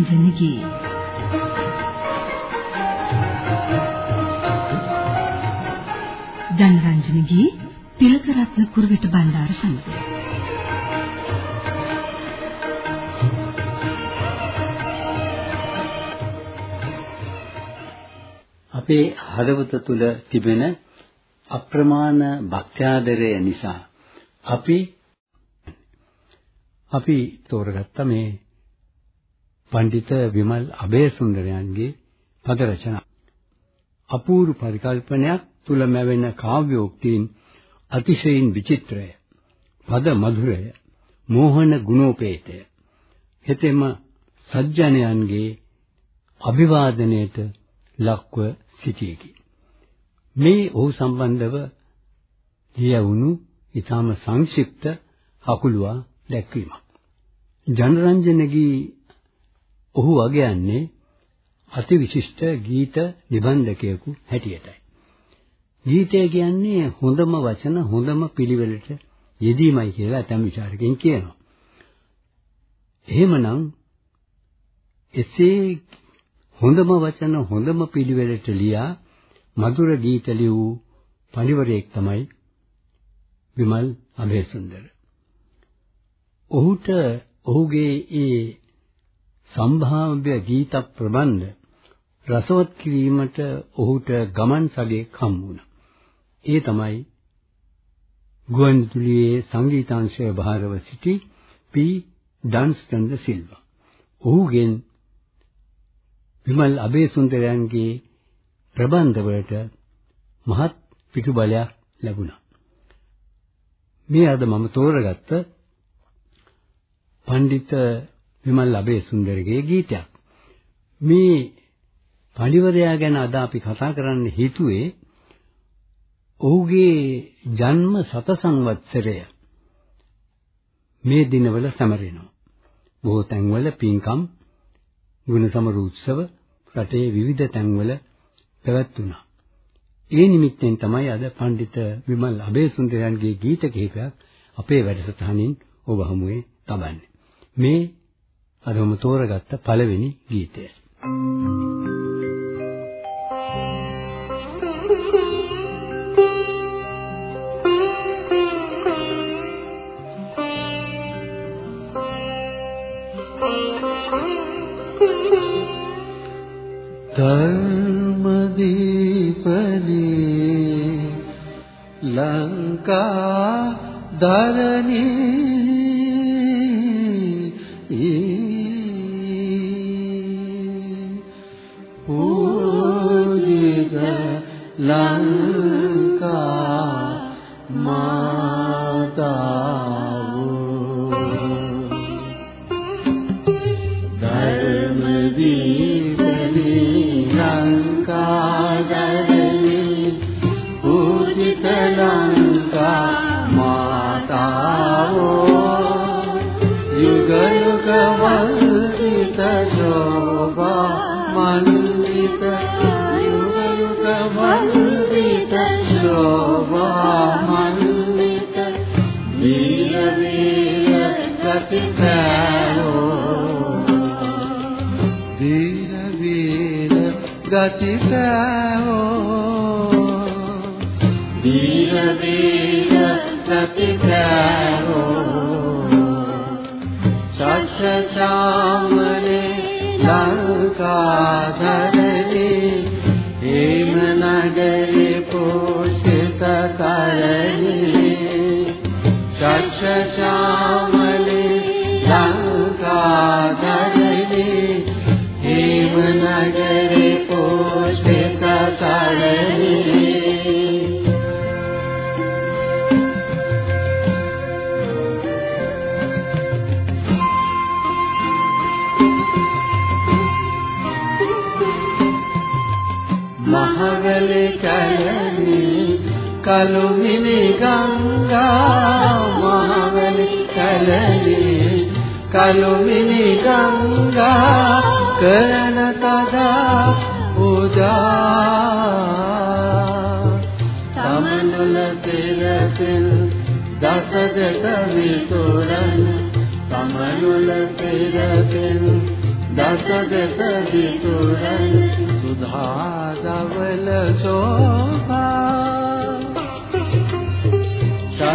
ජනරන්ජනගේ ජනරන්ජනගේ තිලකරත්න කුරුවිට බණ්ඩාර සමඟ අපේ හදවත තුල තිබෙන අප්‍රමාණ භක්ත්‍යාදරය නිසා අපි අපි තෝරගත්ත මේ පඬිත විමල් අබේසුන්දරයන්ගේ පද රචනා. අපූර්ව පරිකල්පනයක් තුල මැවෙන කාව්‍යෝක්තීන් අතිශයින් විචිත්‍රය. පද මధుරය. මෝහන ගුණෝපේතය. හෙතෙම සජ්ජනයන්ගේ අභිවාදනයේට ලක්ව සිටියකි. මේ ඔහු සම්බන්ධව ලියවුණු ඊටම සංක්ෂිප්ත හකුලුවා දැක්වීමක්. ජනරන්ජනගේ ඔහු වගයන්නේ අතිවිශිෂ්ට ගීත නිබන්ධකයෙකු හැටියටයි. ගීතය කියන්නේ හොඳම වචන හොඳම පිළිවෙලට යෙදීමයි කියලා ඇතම් විචාරකයන් කියනවා. එහෙමනම් එසේ හොඳම වචන හොඳම පිළිවෙලට ලියා මధుර ගීත ලියූ පඬිවරයෙක් තමයි විමල් අබේසුන්දර. ඔහුට ඔහුගේ ඒ සම්භාව්‍ය ගීත ප්‍රබන්ධ රසවත් කිරීමට ඔහුට ගමන් සගයක් හම් වුණා. ඒ තමයි ගුවන්විදුලියේ සංගීතාංශය බහරව සිටි පී ඩන්ස්ටන් සිල්වා. ඔහුගෙන් විමල් අබේසුන්දරයන්ගේ ප්‍රබන්ධවලට මහත් පිටුබලයක් ලැබුණා. මේ අද මම තෝරගත්ත පඬිත විමල් අබේසුන්දරගේ ගීතයක්. මේ පඬිවරයා ගැන අද අපි කතා කරන්න හිතුවේ ඔහුගේ ජන්ම සත සංවත්සරය මේ දිනවල සැමරෙනවා. බොහෝ තැන්වල පින්කම් ගුණසමර උත්සව රටේ විවිධ තැන්වල පැවැත්වුණා. ඒ නිමිත්තෙන් තමයි අද පඬිත විමල් අබේසුන්දරයන්ගේ ගීත කිහිපයක් අපේ වැඩසටහනින් ඔබ හමුවේ තබන්නේ. මේ අදම තෝරගත්ත පළවෙනි ගීතය. ධර්මදීපනේ ලංකා දරණී ලංකා මාතාව. ධර්මදීපනේ धीरीर सच शामीका धी हे नगरे पोष्ठ කලුමිනි ගංගා මහවැලි කැලණි කලුමිනි ගංගා කරන තදා පූජා තමනුල පෙරපෙල් දස දෙක විතුරන් තමනුල පෙරපෙල් දස දෙස දිතුරන් සුධා දවල සෝභා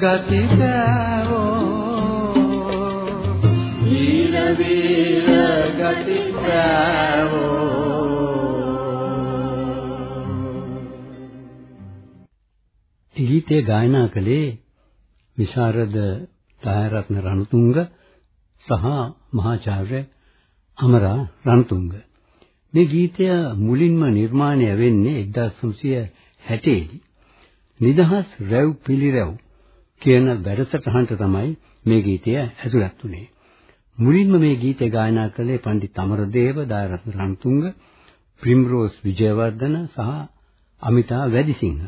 ගති පෑවෝ ගීතය ගායනා කළේ විශාරද දායරත්න රණතුංග සහ මහාචාර්ය අමරා රණතුංග. මේ ගීතය මුලින්ම නිර්මාණය වෙන්නේ 1960 දී. නිදහස් රැව් පිළිරැව් කියන වැඩසටහනට තමයි මේ ගීතය ඇතුළත් වුණේ. මුලින්ම මේ ගීතය ගායනා කළේ පණ්ඩිත අමරදේව දායරත්න රණතුංග, ප්‍රිම්රෝස් විජයවර්ධන සහ අමිතා වැඩිසිංහ.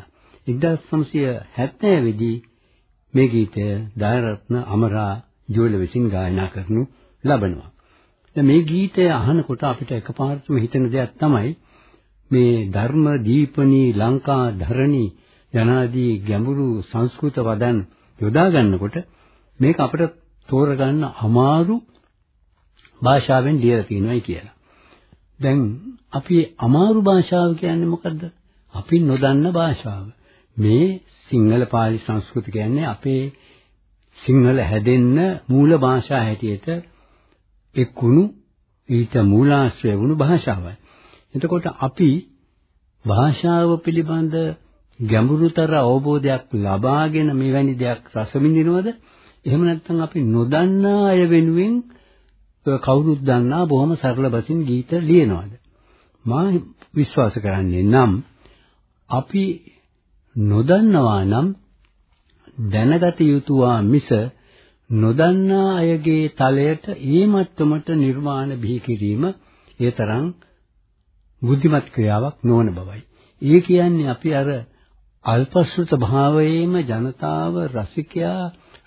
1970 දී මේ ගීතය දායරත්න අමරා ජෝල විසින් ගායනා කරනු ලබනවා. දැන් මේ ගීතය අහනකොට අපිට එකපාරටම හිතෙන දෙයක් තමයි මේ ධර්ම දීපනී ලංකා ධරණී යනාදී ගැඹුරු සංස්කෘත වදන් යොදා ගන්නකොට මේක අපිට තෝරගන්න අමාරු භාෂාවෙන් ලියලා තියෙනවායි කියලා. දැන් අපි අමාරු භාෂාව කියන්නේ මොකද්ද? අපි නොදන්න භාෂාව. මේ සිංහල පාලි සංස්කෘත කියන්නේ අපේ සිංහල හැදෙන්න මූල භාෂා හැටියට එක්ුණු ඊට මූලාශ්‍රය වුණු භාෂාවයි. එතකොට අපි භාෂාව පිළිබඳ ගැඹුරුතර අවබෝධයක් ලබාගෙන මෙවැනි දෙයක් රස විඳිනවද? එහෙම නැත්නම් අපි නොදන්නා අය වෙනුවෙන් කවුරුත් දන්නා බොහොම සරල බසින් ගීත ලියනවද? මා විශ්වාස කරන්නේ නම් අපි නොදන්නවා නම් දැනගත යුතුවා මිස නොදන්නා අයගේ තලයට ඒ මට්ටමට නිර්මාණ බිහි කිරීම ඒ තරම් බුද්ධිමත් ක්‍රියාවක් නොවන බවයි. ඒ කියන්නේ අපි අර අල්පශ්‍රුත භාවයේම ජනතාව රසිකයා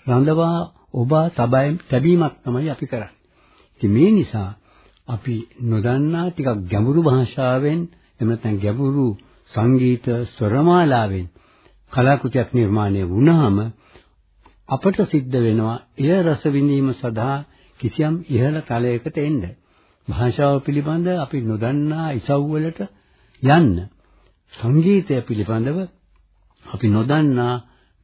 රඳවා ඔබා තැබීමක් තමයි අපි කරන්නේ. ඉතින් මේ නිසා අපි නොදන්නා ටිකක් ගැඹුරු භාෂාවෙන් එහෙම නැත්නම් ගැඹුරු සංගීත ස්වරමාලාවෙන් කලාකෘතියක් නිර්මාණය වුණාම අපට සිද්ධ වෙනවා එය රස විඳීම සඳහා කිසියම් ඉහළ තලයකට එන්න. භාෂාව පිළිබඳ අපි නොදන්නා ඉසව්වලට යන්න. සංගීතය පිළිබඳව අපි නොදන්නා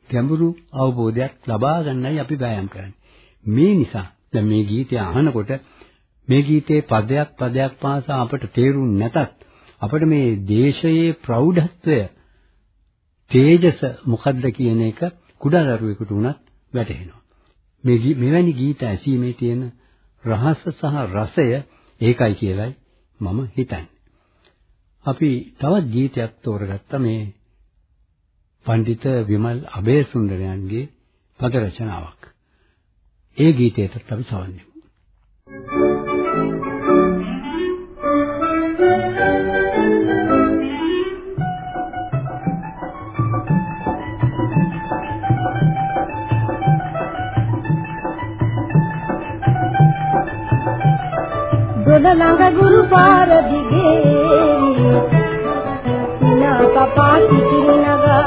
ගැඹුරු අවබෝධයක් ලබා ගන්නයි අපි වෑයම් කරන්නේ. මේ නිසා දැන් මේ ගීතය අහනකොට මේ ගීතේ පදයක් පදයක් පාසා අපට තේරුම් නැතත් අපිට මේ දේශයේ ප්‍රෞಢත්වය තේජස මොකද්ද කියන එක කුඩා දරුවෙකුට උනත් වැටහෙනවා. මේ මෙවැනි ගීත ඇසීමේ තියෙන රහස සහ රසය ඒකයි කියලයි මම හිතන්නේ. අපි තවත් ගීතයක් තෝරගත්තා මේ පඬිත විමල් අබේසුන්දරයන්ගේ පද රචනාවක්. ඒ ගීතයටත් අපි සවන් දෙමු. දොඩ ළඟ ගුරු පාර දිගේ නා පපා කිකිරි නගා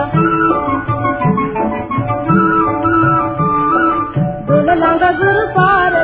දොඩ ළඟ ගුරු පාර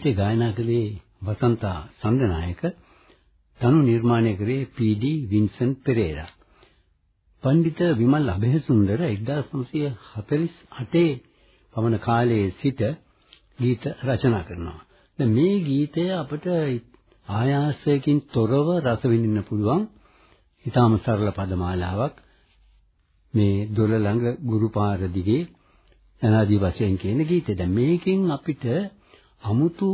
ගීතේ ගායනා කළේ වසන්තා සඳනායක තනු නිර්මාණය කරේ පී.ඩී. වින්සන් පෙරේරා. පඬිත විමල් අබේසුන්දර 1948 පමණ කාලයේ සිට ගීත රචනා කරනවා. දැන් මේ ගීතය අපට ආයාසයෙන් තොරව රස විඳින්න පුළුවන්. ඊටාම සරල පදමාලාවක්. මේ දොළ ළඟ ගුරුපාර දිගේ යනාදී වශයෙන් කියන ගීතය. දැන් මේකෙන් අපිට අමුතු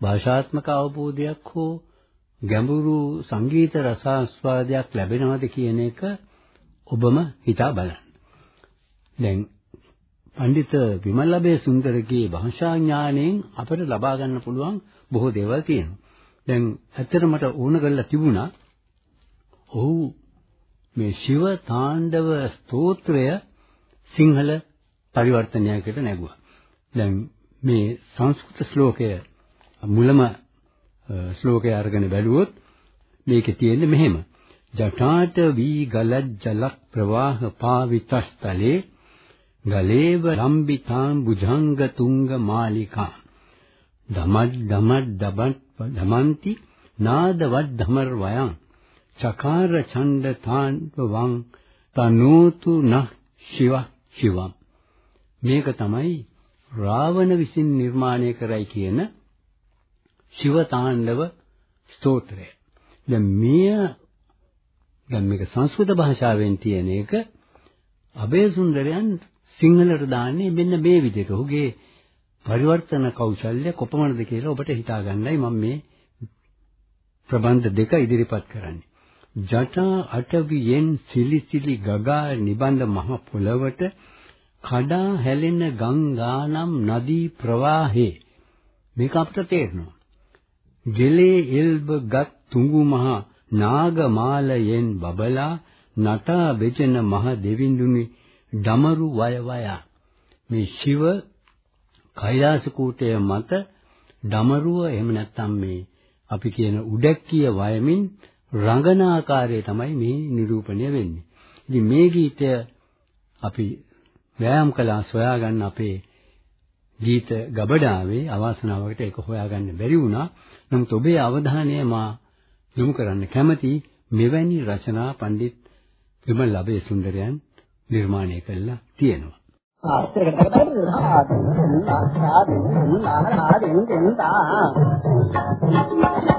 භාෂාත්මක අවබෝධයක් හෝ ගැඹුරු සංගීත රසාස්වාදයක් ලැබෙනවද කියන එක ඔබම හිතා බලන්න. දැන් පඬිත විමල්ලබේ සුන්දරගේ භාෂා ඥාණයෙන් අපිට ලබා ගන්න පුළුවන් බොහෝ දේවල් තියෙනවා. දැන් ඇත්තට මට ඕන කරලා තිබුණා ඔහු මේ ශිව තාණ්ඩව ස්තෝත්‍රය සිංහල පරිවර්තනයකට නැගුවා. දැන් මේ සංස්කෘත ශ්ලෝකය මුලම ශ්ලෝකය අරගෙන බැලුවොත් මේකේ තියෙන්නේ මෙහෙම. ජඨාට වී ගලජ් ජලක් ප්‍රවාහ පාවිතස්තලේ ගලේව ලම්බිතාම් බුජංග තුංග මාලිකා ධමඩ් ධමඩ් දබත් ධමන්ති නාදවත් ධමර් වයං චකාර ඡණ්ඩ තාන් වං තනෝතු න ශිව ශිවම් මේක තමයි රාවණ විසින් නිර්මාණය කරයි කියන ශිව තාණ්ඩව ස්තෝත්‍රය. දැන් මෙය දැන් මේක සංස්කෘත භාෂාවෙන් තියෙන එක අබේ සුන්දරයන් සිංහලට දාන්නේ මෙන්න මේ විදිහට. ඔහුගේ පරිවර්තන කෞශල්‍ය කොපමණද කියලා ඔබට හිතා ගන්නයි මම මේ ප්‍රබන්ධ දෙක ඉදිරිපත් කරන්නේ. ජටා අටවියෙන් සිලිසිලි ගගා නිබඳ මහ පොළවට කඩා හැලෙන ගංගානම් නදී ප්‍රවාහේ මේක අපිට තේරෙනවා. ගෙලේ එල්බ ගත් තුඟු මහ නාගමාලයෙන් බබලා නටා වෙජන මහ දෙවිඳුනි දමරු වය වය මේ ශිව කෛලාස කූටය මත දමරුව එහෙම නැත්නම් මේ අපි කියන උඩැක්කිය වයමින් රංගන ආකාරය තමයි මේ නිරූපණය වෙන්නේ. ඉතින් මේ ගීතය අපි වෑයම් කළා සොයාගන්න අපේ ගීත ගබඩාවේ අවාසනාවකට ඒක හොයාගන්න බැරි වුණා. නමුත් ඔබේ අවධානය මා යොමු කරන්න කැමති මෙවැනි රචනා පඬිත් විමල් අබේ සුන්දරයන් නිර්මාණය කළා තියෙනවා. වන්දනී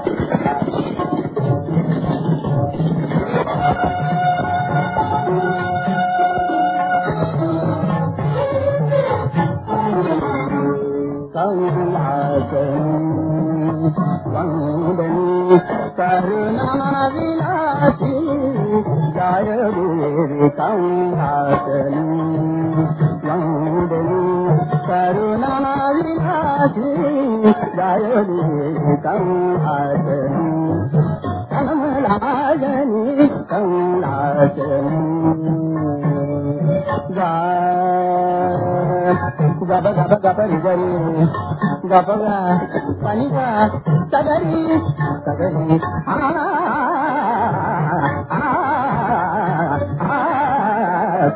ڪرن نا ونا گايري ڪم ها ڏني ڪورونا وناجي گايري ڪم هلي ڪم لي ڪم جا جا گڏ பணிவ தகரி தகரி ஆ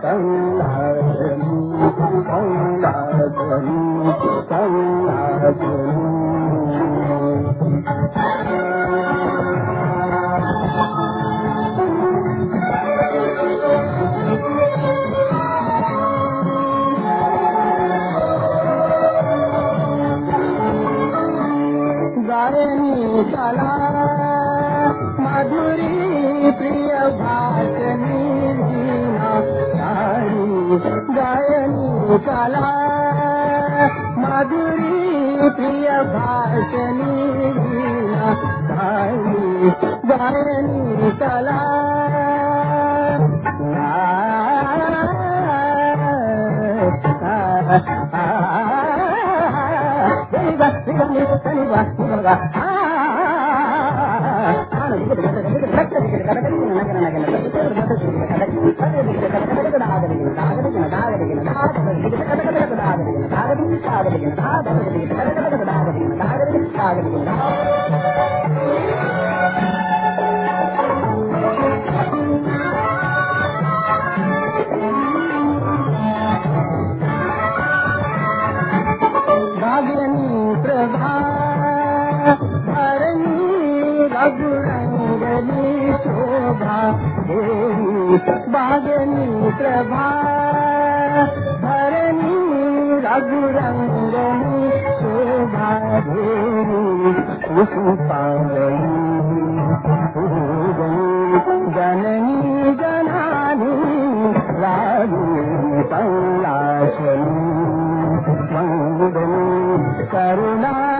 கௌலாரம் கௌலாரம் मधुरी सही वास्ती ආගමකින් ආගමකින් ආගමකින් ආගමකින් ආගමකින් शोभा भगनी सभा करणी रु रंग शोभा भेरी पुष्कि जननी जनानी रागी पंगा शरी पंग करुणा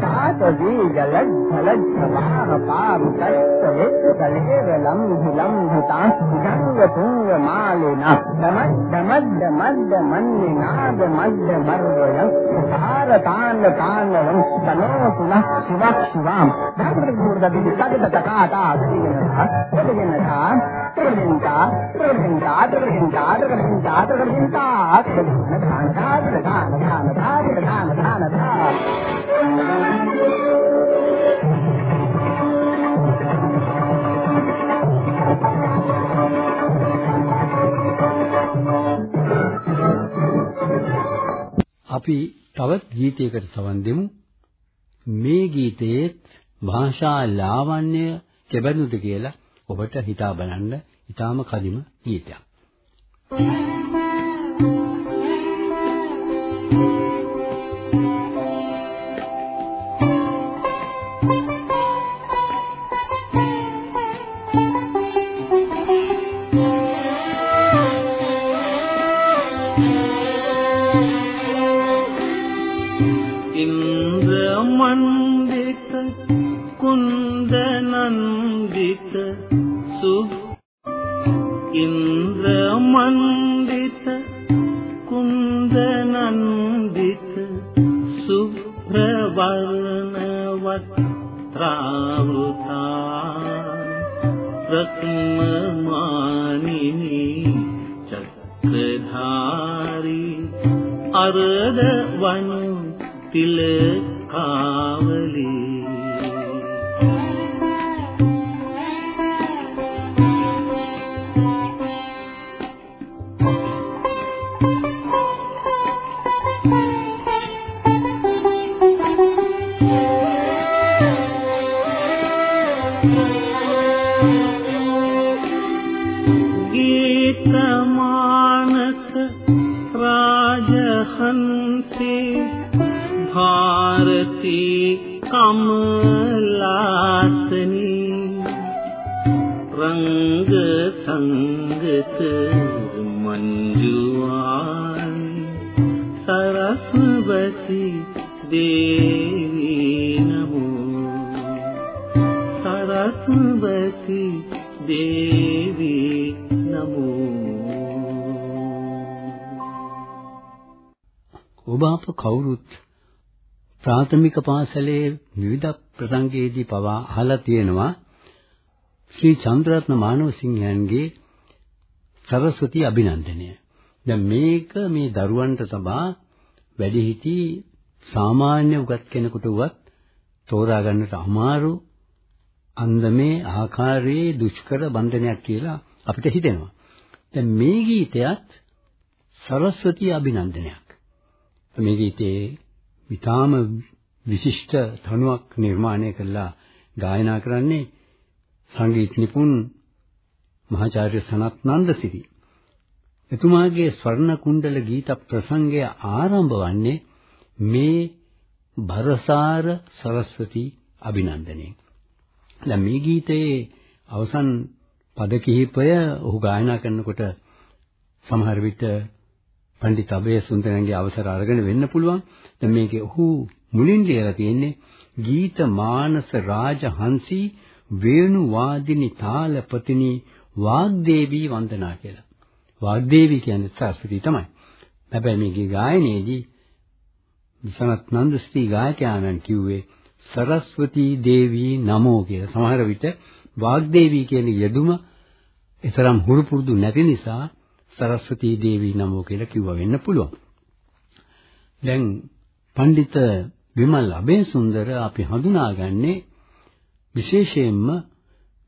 छा त जी गलजल स्पाह पाम सत කලේවලම් විලම් භූතං ගංග තුංග මාලේනා දමද්ද මද්ද මද්ද මන්නේ නාද මද්ද මර්වයං සාර තාන්න තාන්නවං සනෝ සුනක් සිවක් සිවාම් ධම්මද බුද්ධ දිවිසගත තකාතා සිනහ ඔදගෙනකා ප්‍රදින්තා ප්‍රදින්තා ප්‍රදින්තා ප්‍රදින්තා ප්‍රදින්තා ප්‍රදින්තා ප්‍රදින්තා අපි තවත් ගීතයකට සවන් දෙමු. මේ ගීතයේත් භාෂා ලාවන්‍ය කෙබඳුද කියලා ඔබට හිතා බලන්න ඊටාම කදිම ගීතයක්. ඉන්ද්‍ර ප්‍රාථමික පාසලේ විවිධ ප්‍රසංගයේදී පවා අහලා තියෙනවා ශ්‍රී චන්ද්‍රරත්න මානවසිංහයන්ගේ සරස්වති අභිනන්දනය. දැන් මේක මේ දරුවන්ට තබා වැඩිහිටි සාමාන්‍ය උගත් කෙනෙකුට උවත් තෝරා ගන්නට අමාරු අන්දමේ ආකාරයේ දුෂ්කර බන්ධනයක් කියලා අපිට හිතෙනවා. දැන් මේ ගීතයත් සරස්වති අභිනන්දනයක්. මේ ගීතේ විතාම විශිෂ්ට තනුවක් නිර්මාණය කළා ගායනා කරන්නේ සංගීත නිපුන් මහාචාර්ය සනත් නන්දසිරි. එතුමාගේ ස්වර්ණ කුණ්ඩල ගීත ප්‍රසංගය ආරම්භ වන්නේ මේ බරසාර සරස්වති අභිනන්දනයෙන්. දැන් මේ ගීතයේ අවසන් පද කිහිපය ඔහු ගායනා කරනකොට සමහර විට පණ්ඩිත අබේ සුන්දරන්ගේ අවසර අරගෙන වෙන්න පුළුවන්. දැන් මේකේ ඔහු මුලින් ලියලා තියෙන්නේ ගීත මානස රාජහංසී වේණු වාදිනී තාලපතිනී වාග්දේවී වන්දනා කියලා. වාග්දේවී කියන්නේ සරස්වති තමයි. හැබැයි මේකේ ගායනයේදී විසනත් නන්දස්ති ගායකයාණන් කිව්වේ සරස්වතී දේවී නමෝ කියලා. සමහර විට වාග්දේවී කියන යෙදුම ඊතරම් හුරු පුරුදු නැති නිසා සරස්වතී දේවී නමෝ කියලා කිව්වා වෙන්න පුළුවන්. දැන් පඬිත විමල් අබේසුන්දර අපි හඳුනාගන්නේ විශේෂයෙන්ම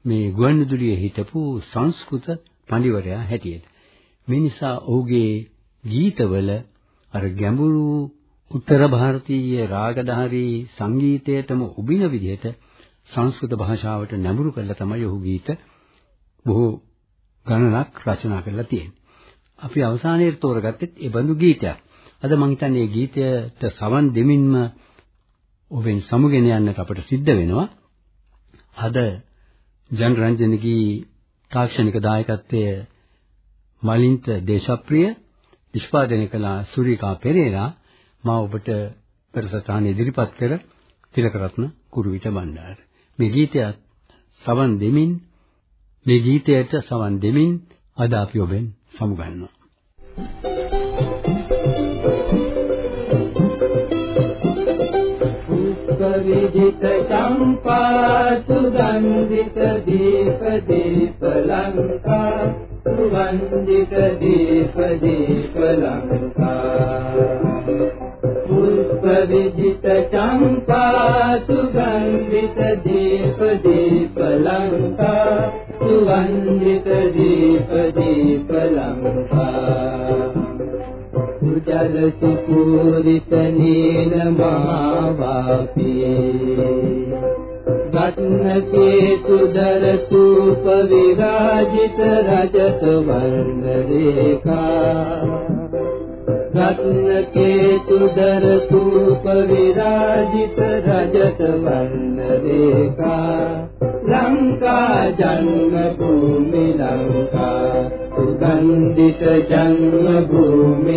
මේ ගුවන්විදුලියේ හිටපු සංස්කෘත පඬිවරයා හැටියට. මේ නිසා ඔහුගේ ගීතවල අර ගැඹුරු උත්තර ಭಾರತೀಯ රාගධාරී සංගීතයටම උබින විදිහට සංස්කෘත භාෂාවට නැඹුරු කරලා තමයි ඔහු ගීත බොහෝ ගණනක් රචනා කරලා තියෙන්නේ. අපි අවසානයේ තෝරගත්තෙත් ඒ බඳු ගීතයක්. අද මම හිතන්නේ මේ ගීතයට සවන් දෙමින්ම ඔබෙන් සමුගෙන යන්නට අපට සිද්ධ වෙනවා. අද ජනරන්ජනගේ තාක්ෂණික දායකත්වයේ මලින්ත දේශප්‍රිය නිෂ්පාදනය කළ සුරිකා පෙරේරා මා ඔබට පෙරසටහන ඉදිරිපත් කර තිලකරත්න කුරුවිට බණ්ඩාර. මේ ගීතයත් සවන් දෙමින් මේ ගීතයට සවන් දෙමින් අද අපි ඔබෙන් සමුගන්නවා. විජිත චම්පා विजित चम्पा सुगन्धितदेशी पलङ्का सुगन्धित देपदे पलङ्का पुष्पविजित चम्पा सुगन्धित देपदे पलङ्का सुगन्धित देपदे पलङ्का දීප දීප ලංකා උජල සුපූරිත නීල මාවාපී රත්න කේතුදර සූප විරාජිත රජත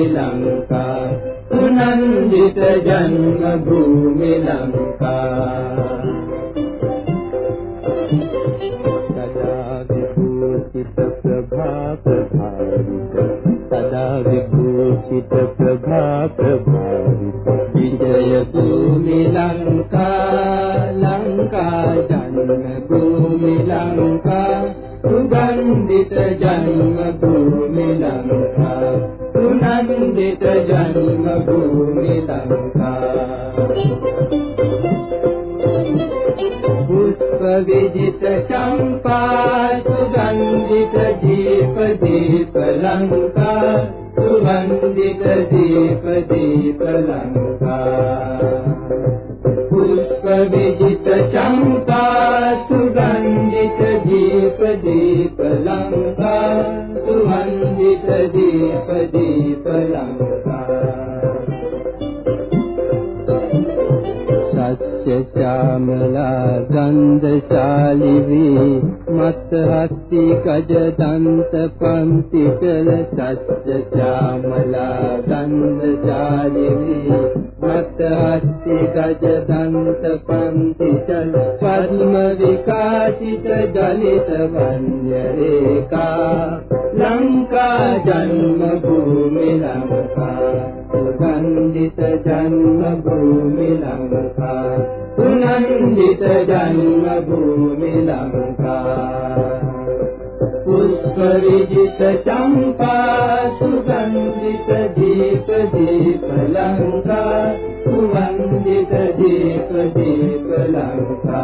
වර්ණ රේඛා රත්න කේතුදර සූප විරාජිත රජත වර්ණ රේඛා ලංකා ජන්ම භූමි ලංකා සුගන්ධිත ජන්ම භූමි ලංකා සුනන්දිත ජන්ම භූමි जन्म भूमि लम् पुष्प विजि चम्पा सुगित देवलम् पुष्प विजित शम्पा सुगित जीवीपलम् ලංකා සුනන්දිත ජන්ම භූමි श्यामला गन्धशालिवी मत् अस्ति गज दन्त पञ्च चल सत्य श्यामला गन्तशालिवी मत् अस्ति गज दन्त पञ्चि चल परम विकासि दलित वन्द्य रेखा शङ्का जन्म भूमि नम् ण्डित जानु जानु पुष्पविजित चम्पा सुगन्धित दीप दीप लङ्का सुगन्धित दीप दीप लङ्का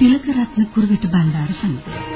ජලිත වන්‍ය රේඛා ලංකා ජන්ම භූමි ලංකා සුගන්ධිත ජන්ම භූමි ලංකා සුනන්දිත ජන්ම භූමි ලංකා පුෂ්ප විජිත චම්පා සුගන්ධිත දීප දීප ලංකා සුවන්දිත දීප දීප ලංකා පුෂ්ප විජිත චම්පා සුගන්ධිත දීප දීප ලංකා සුවන්දිත දීප දීප ලංකා ජනරංජනගේ ජනරංජනගේ තිලකරත්න කුරුවිට බණ්ඩාර සමඟ